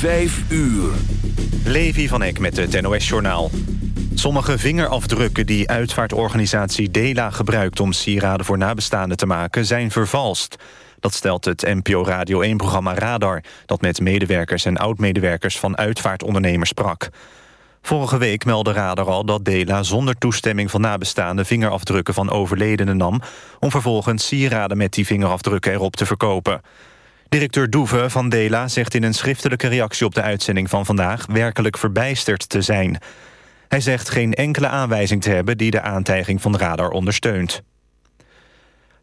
Vijf uur. Levi van Eck met het NOS-journaal. Sommige vingerafdrukken die uitvaartorganisatie DELA gebruikt... om sieraden voor nabestaanden te maken, zijn vervalst. Dat stelt het NPO Radio 1-programma Radar... dat met medewerkers en oud-medewerkers van uitvaartondernemers sprak. Vorige week meldde Radar al dat DELA zonder toestemming van nabestaanden... vingerafdrukken van overledenen nam... om vervolgens sieraden met die vingerafdrukken erop te verkopen. Directeur Doeve van Dela zegt in een schriftelijke reactie op de uitzending van vandaag werkelijk verbijsterd te zijn. Hij zegt geen enkele aanwijzing te hebben die de aantijging van Radar ondersteunt.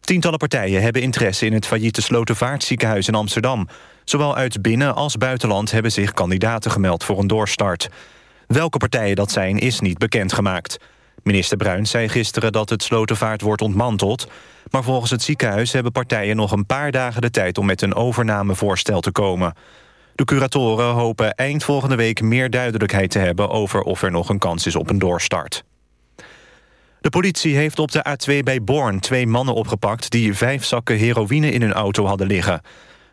Tientallen partijen hebben interesse in het failliete Slotervaartziekenhuis in Amsterdam. Zowel uit binnen- als buitenland hebben zich kandidaten gemeld voor een doorstart. Welke partijen dat zijn is niet bekendgemaakt. Minister Bruins zei gisteren dat het Slotervaart wordt ontmanteld... maar volgens het ziekenhuis hebben partijen nog een paar dagen de tijd... om met een overnamevoorstel te komen. De curatoren hopen eind volgende week meer duidelijkheid te hebben... over of er nog een kans is op een doorstart. De politie heeft op de A2 bij Born twee mannen opgepakt... die vijf zakken heroïne in hun auto hadden liggen.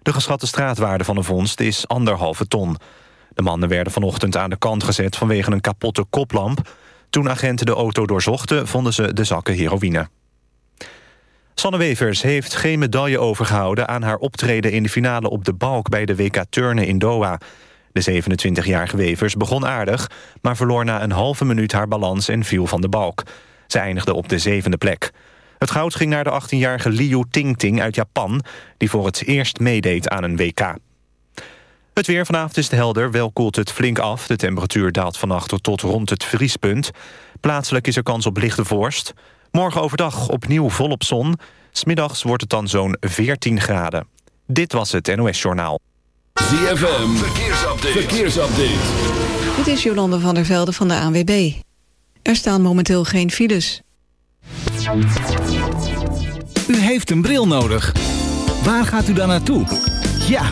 De geschatte straatwaarde van de vondst is anderhalve ton. De mannen werden vanochtend aan de kant gezet vanwege een kapotte koplamp... Toen agenten de auto doorzochten, vonden ze de zakken heroïne. Sanne Wevers heeft geen medaille overgehouden... aan haar optreden in de finale op de balk bij de WK Turnen in Doha. De 27-jarige Wevers begon aardig... maar verloor na een halve minuut haar balans en viel van de balk. Ze eindigde op de zevende plek. Het goud ging naar de 18-jarige Liu Tingting uit Japan... die voor het eerst meedeed aan een WK. Het weer vanavond is helder, wel koelt het flink af. De temperatuur daalt vannacht tot rond het vriespunt. Plaatselijk is er kans op lichte vorst. Morgen overdag opnieuw volop zon. Smiddags wordt het dan zo'n 14 graden. Dit was het NOS Journaal. ZFM, verkeersupdate. verkeersupdate. Dit is Jolande van der Velde van de ANWB. Er staan momenteel geen files. U heeft een bril nodig. Waar gaat u dan naartoe? Ja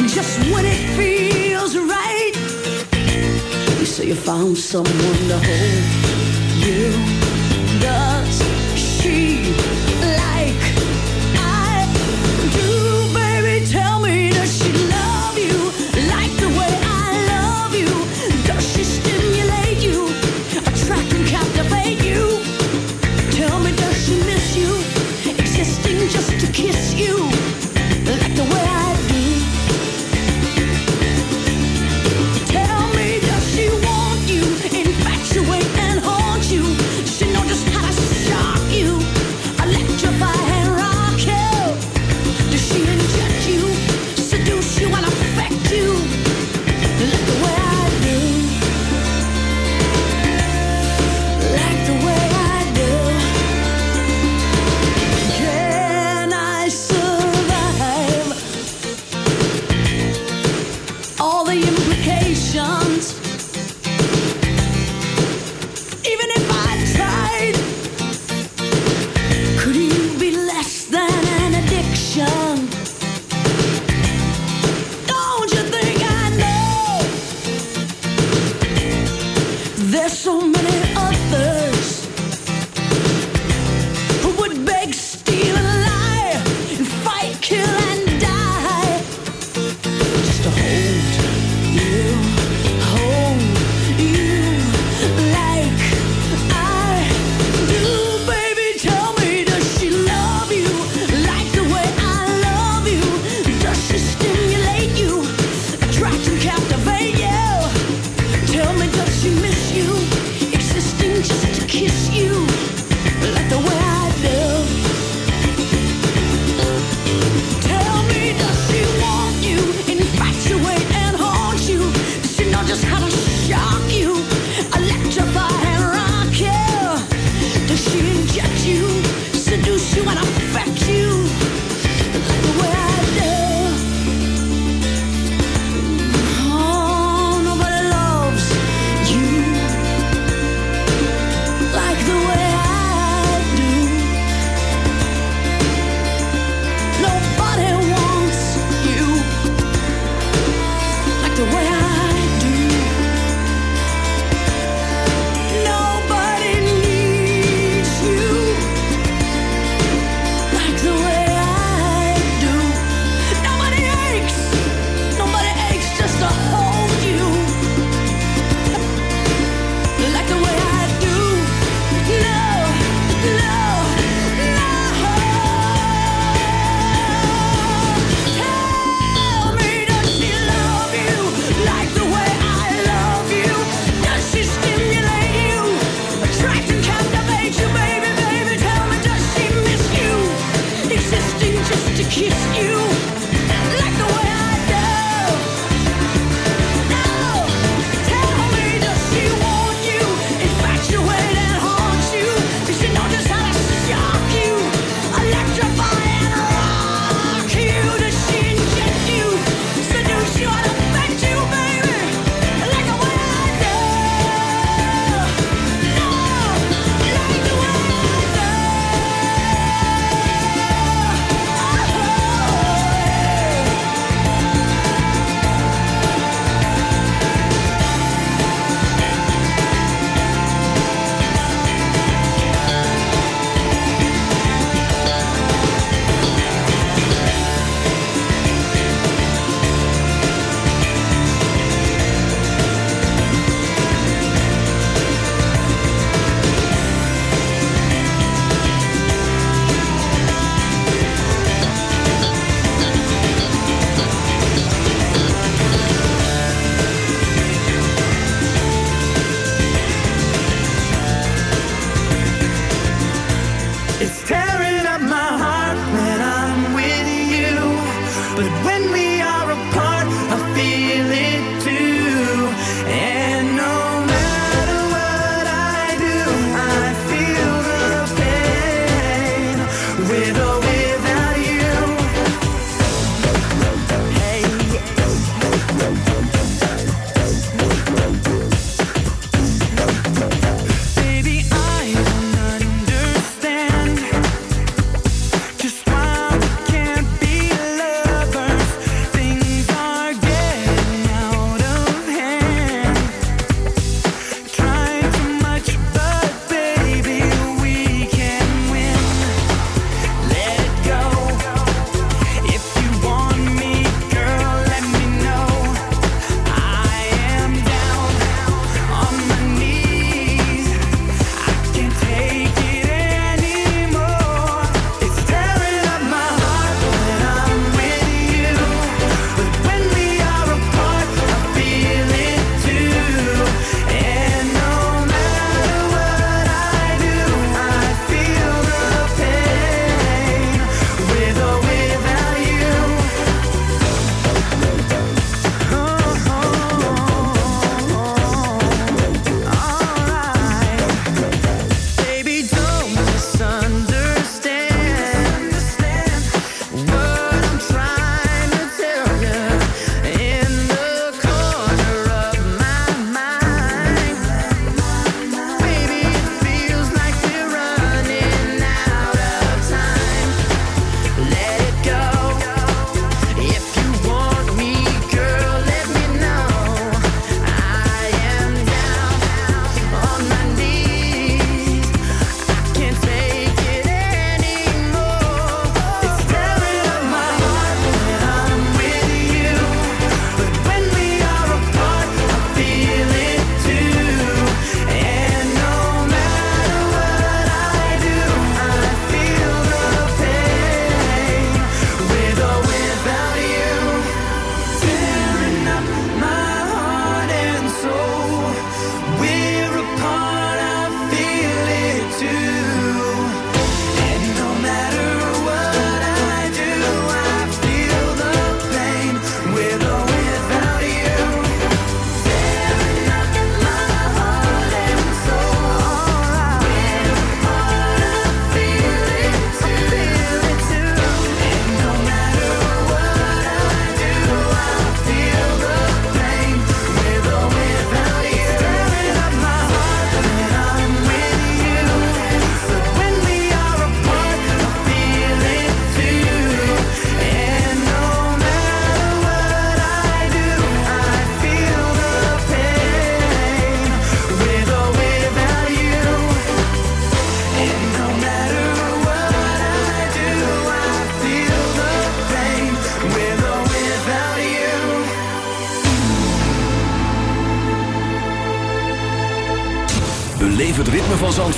And just when it feels right, you say you found someone to hold you. Does she?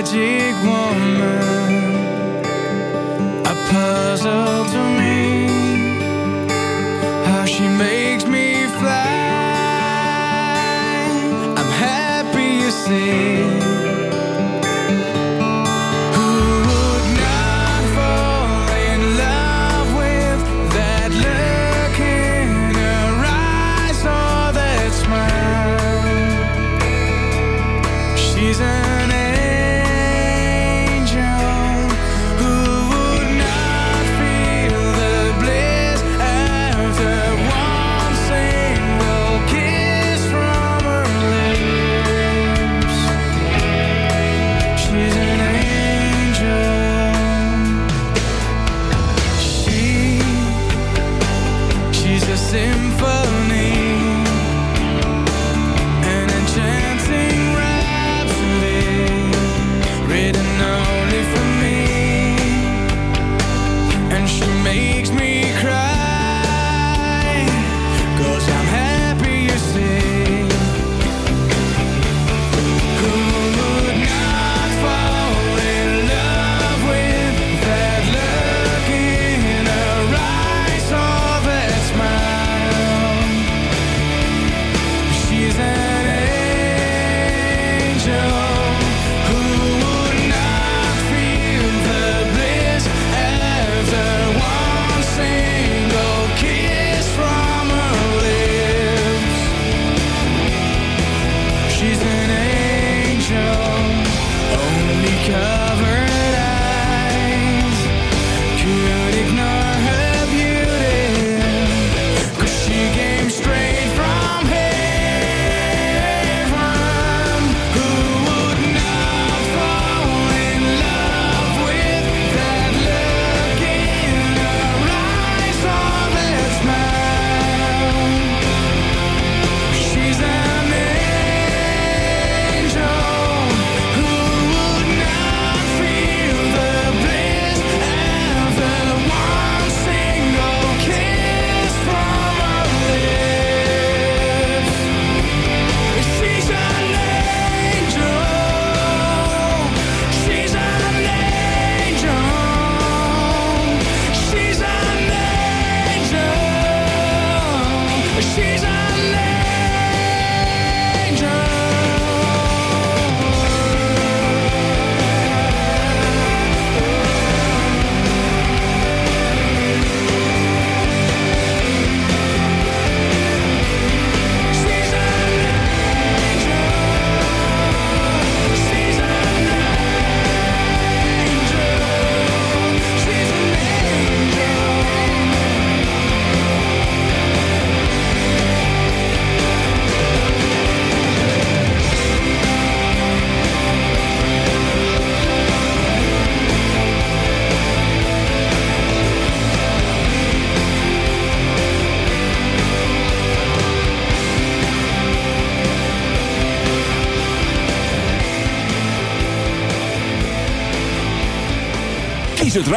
magic woman, a puzzle to me.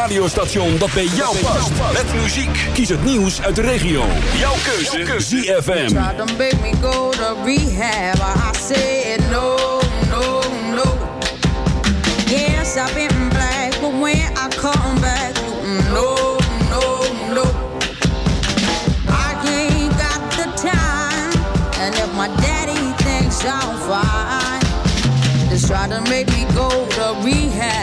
radiostation dat bij jou past. Met muziek. Kies het nieuws uit de regio. Jouw keuze. ZFM. I say it no, no, no, no. Yes, I've been black, but when I come back, no, no, no. I ain't got the time, and if my daddy thinks I'm fine, just try to make me go to rehab.